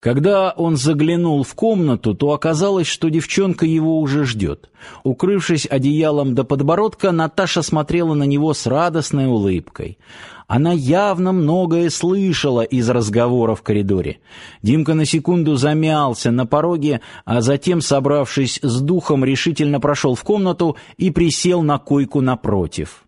Когда он заглянул в комнату, то оказалось, что девчонка его уже ждет. Укрывшись одеялом до подбородка, Наташа смотрела на него с радостной улыбкой. Она явно многое слышала из разговора в коридоре. Димка на секунду замялся на пороге, а затем, собравшись с духом, решительно прошел в комнату и присел на койку напротив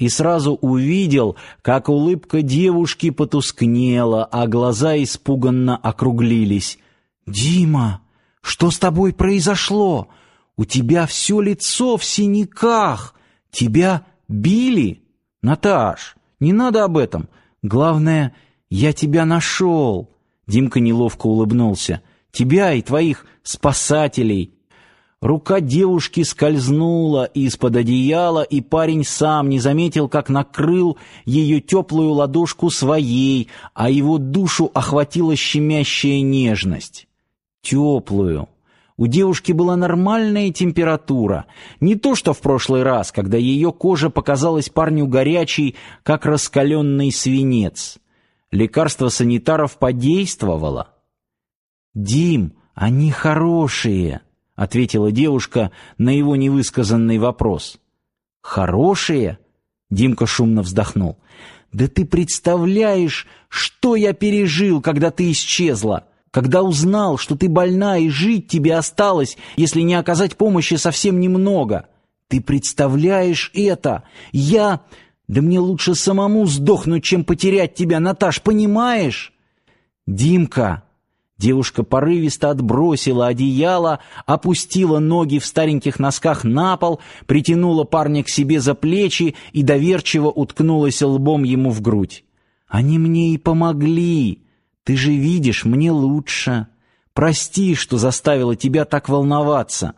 и сразу увидел, как улыбка девушки потускнела, а глаза испуганно округлились. «Дима, что с тобой произошло? У тебя все лицо в синяках. Тебя били? Наташ, не надо об этом. Главное, я тебя нашел». Димка неловко улыбнулся. «Тебя и твоих спасателей». Рука девушки скользнула из-под одеяла, и парень сам не заметил, как накрыл ее теплую ладошку своей, а его душу охватила щемящая нежность. Теплую. У девушки была нормальная температура, не то что в прошлый раз, когда ее кожа показалась парню горячей, как раскаленный свинец. Лекарство санитаров подействовало. «Дим, они хорошие!» Ответила девушка на его невысказанный вопрос. Хорошие? Димка шумно вздохнул. Да ты представляешь, что я пережил, когда ты исчезла, когда узнал, что ты больна и жить тебе осталось, если не оказать помощи совсем немного. Ты представляешь это? Я да мне лучше самому сдохнуть, чем потерять тебя, Наташ, понимаешь? Димка, Девушка порывисто отбросила одеяло, опустила ноги в стареньких носках на пол, притянула парня к себе за плечи и доверчиво уткнулась лбом ему в грудь. «Они мне и помогли. Ты же видишь, мне лучше. Прости, что заставила тебя так волноваться».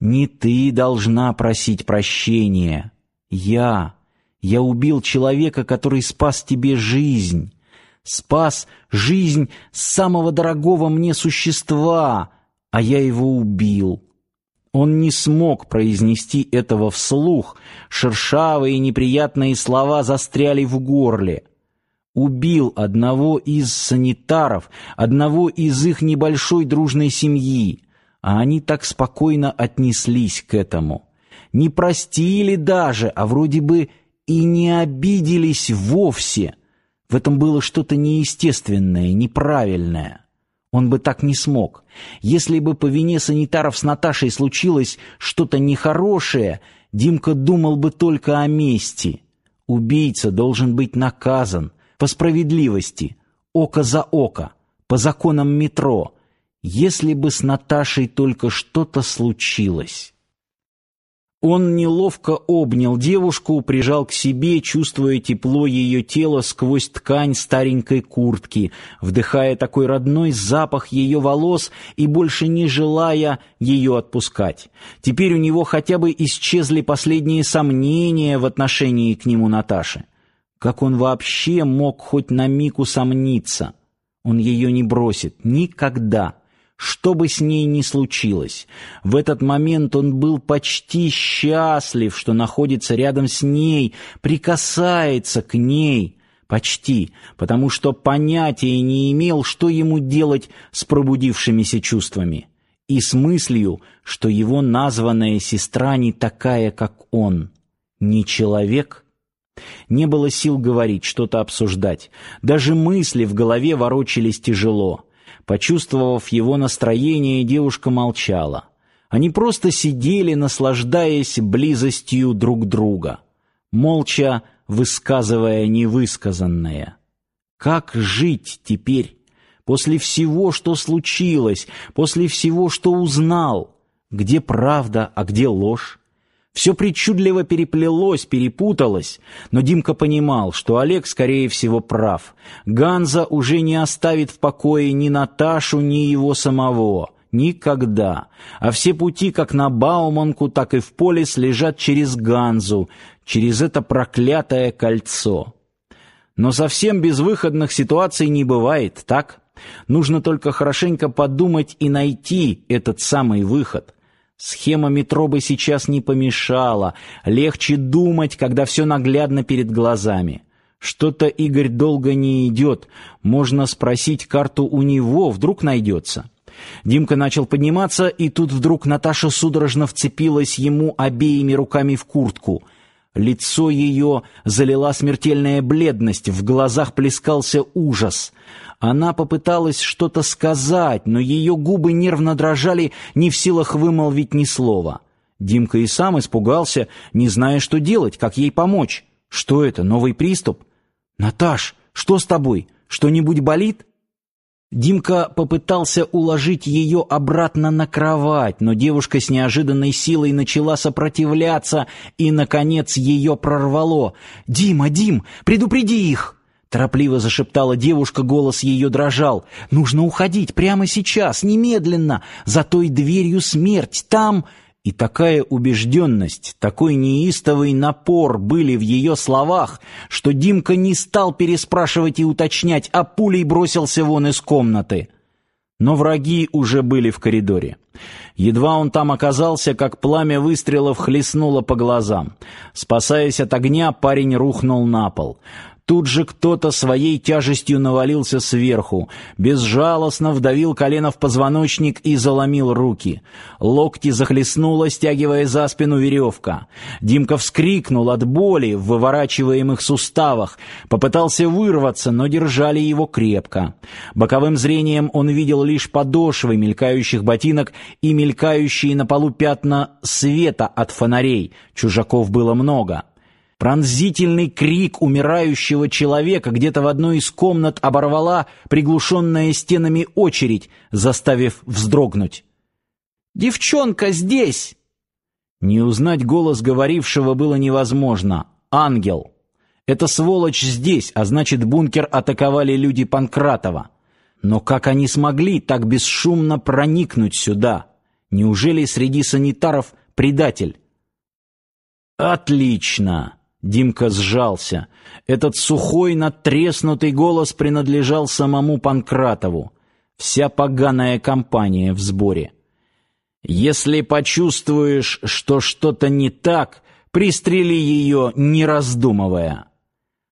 «Не ты должна просить прощения. Я. Я убил человека, который спас тебе жизнь» спас жизнь самого дорогого мне существа, а я его убил. Он не смог произнести этого вслух, шершавые неприятные слова застряли в горле. Убил одного из санитаров, одного из их небольшой дружной семьи, а они так спокойно отнеслись к этому. Не простили даже, а вроде бы и не обиделись вовсе — в этом было что-то неестественное, неправильное. Он бы так не смог. Если бы по вине санитаров с Наташей случилось что-то нехорошее, Димка думал бы только о мести. Убийца должен быть наказан по справедливости, око за око, по законам метро. Если бы с Наташей только что-то случилось. Он неловко обнял девушку, прижал к себе, чувствуя тепло ее тела сквозь ткань старенькой куртки, вдыхая такой родной запах ее волос и больше не желая ее отпускать. Теперь у него хотя бы исчезли последние сомнения в отношении к нему Наташи. Как он вообще мог хоть на миг усомниться? Он ее не бросит никогда. Что бы с ней ни случилось, в этот момент он был почти счастлив, что находится рядом с ней, прикасается к ней, почти, потому что понятия не имел, что ему делать с пробудившимися чувствами, и с мыслью, что его названная сестра не такая, как он, не человек. Не было сил говорить, что-то обсуждать, даже мысли в голове ворочались тяжело. Почувствовав его настроение, девушка молчала. Они просто сидели, наслаждаясь близостью друг друга, молча высказывая невысказанное. Как жить теперь, после всего, что случилось, после всего, что узнал? Где правда, а где ложь? Все причудливо переплелось, перепуталось, но Димка понимал, что Олег, скорее всего, прав. Ганза уже не оставит в покое ни Наташу, ни его самого. Никогда. А все пути, как на Бауманку, так и в полис, лежат через Ганзу, через это проклятое кольцо. Но совсем безвыходных ситуаций не бывает, так? Нужно только хорошенько подумать и найти этот самый выход. Схема метро бы сейчас не помешала. Легче думать, когда все наглядно перед глазами. Что-то Игорь долго не идет. Можно спросить карту у него, вдруг найдется. Димка начал подниматься, и тут вдруг Наташа судорожно вцепилась ему обеими руками в куртку. Лицо ее залила смертельная бледность, в глазах плескался ужас. Она попыталась что-то сказать, но ее губы нервно дрожали, не в силах вымолвить ни слова. Димка и сам испугался, не зная, что делать, как ей помочь. Что это, новый приступ? Наташ, что с тобой? Что-нибудь болит? Димка попытался уложить ее обратно на кровать, но девушка с неожиданной силой начала сопротивляться, и наконец ее прорвало. "Дима, Дим, предупреди их!" торопливо зашептала девушка, голос ее дрожал. "Нужно уходить прямо сейчас, немедленно, за той дверью смерть. Там и такая убежденность, такой неистовый напор были в ее словах, что Димка не стал переспрашивать и уточнять, а пулей бросился вон из комнаты. Но враги уже были в коридоре. Едва он там оказался, как пламя выстрелов хлестнуло по глазам. Спасаясь от огня, парень рухнул на пол. Тут же кто-то своей тяжестью навалился сверху, безжалостно вдавил колено в позвоночник и заломил руки. Локти захлестнуло, стягивая за спину веревка. Димка вскрикнул от боли в выворачиваемых суставах, попытался вырваться, но держали его крепко. Боковым зрением он видел лишь подошвы мелькающих ботинок и мелькающие на полу пятна света от фонарей. Чужаков было много. Пронзительный крик умирающего человека где-то в одной из комнат оборвала приглушенная стенами очередь, заставив вздрогнуть. «Девчонка здесь!» Не узнать голос говорившего было невозможно. «Ангел!» «Это сволочь здесь, а значит, бункер атаковали люди Панкратова. Но как они смогли так бесшумно проникнуть сюда? Неужели среди санитаров предатель?» «Отлично!» Димка сжался. Этот сухой, надтреснутый голос принадлежал самому Панкратову. Вся поганая компания в сборе. Если почувствуешь, что что-то не так, пристрели ее, не раздумывая.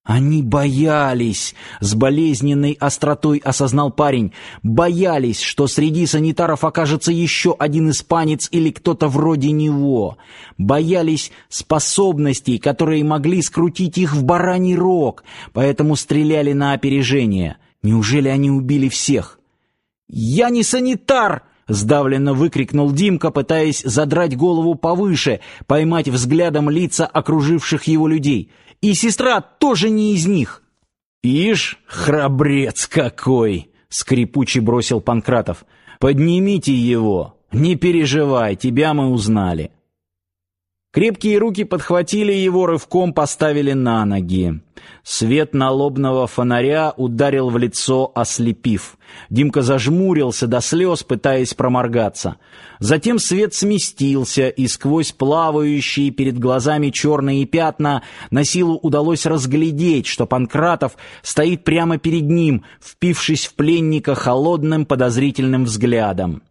Они боялись, с болезненной остротой осознал парень, боялись, что среди санитаров окажется еще один испанец или кто-то вроде него. Боялись способностей, которые могли скрутить их в бараний рог, поэтому стреляли на опережение. Неужели они убили всех? «Я не санитар!» — сдавленно выкрикнул Димка, пытаясь задрать голову повыше, поймать взглядом лица окруживших его людей — и сестра тоже не из них. Ишь, храбрец какой, скрипуче бросил Панкратов. Поднимите его. Не переживай, тебя мы узнали. Крепкие руки подхватили его, рывком поставили на ноги. Свет налобного фонаря ударил в лицо, ослепив. Димка зажмурился до слез, пытаясь проморгаться. Затем свет сместился, и сквозь плавающие перед глазами черные пятна на силу удалось разглядеть, что Панкратов стоит прямо перед ним, впившись в пленника холодным подозрительным взглядом.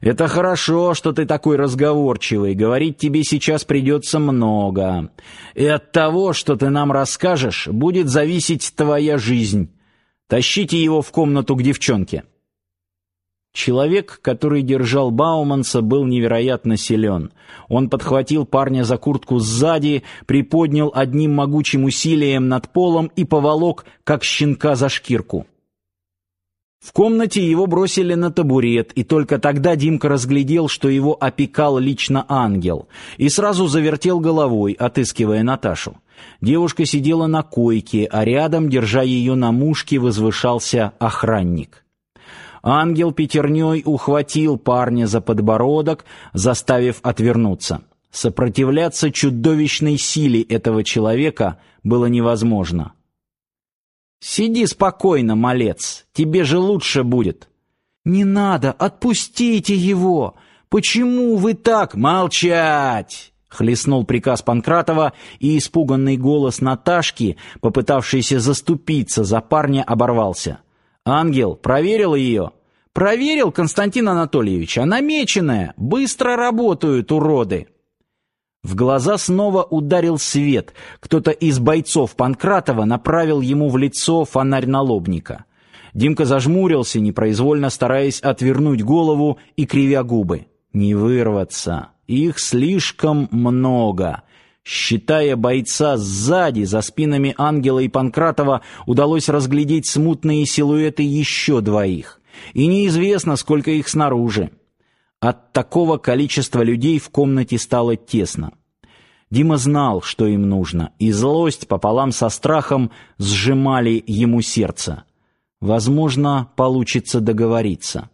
Это хорошо, что ты такой разговорчивый. Говорить тебе сейчас придется много. И от того, что ты нам расскажешь, будет зависеть твоя жизнь. Тащите его в комнату к девчонке. Человек, который держал Бауманса, был невероятно силен. Он подхватил парня за куртку сзади, приподнял одним могучим усилием над полом и поволок, как щенка за шкирку. В комнате его бросили на табурет, и только тогда Димка разглядел, что его опекал лично ангел, и сразу завертел головой, отыскивая Наташу. Девушка сидела на койке, а рядом, держа ее на мушке, возвышался охранник. Ангел пятерней ухватил парня за подбородок, заставив отвернуться. Сопротивляться чудовищной силе этого человека было невозможно. Сиди спокойно, малец, тебе же лучше будет. Не надо, отпустите его. Почему вы так молчать? хлестнул приказ Панкратова, и испуганный голос Наташки, попытавшейся заступиться за парня, оборвался. Ангел проверил ее. Проверил, Константин Анатольевич, она меченая, быстро работают уроды. В глаза снова ударил свет. Кто-то из бойцов Панкратова направил ему в лицо фонарь налобника. Димка зажмурился, непроизвольно стараясь отвернуть голову и кривя губы. Не вырваться. Их слишком много. Считая бойца сзади, за спинами Ангела и Панкратова, удалось разглядеть смутные силуэты еще двоих. И неизвестно, сколько их снаружи. От такого количества людей в комнате стало тесно. Дима знал, что им нужно, и злость пополам со страхом сжимали ему сердце. Возможно, получится договориться.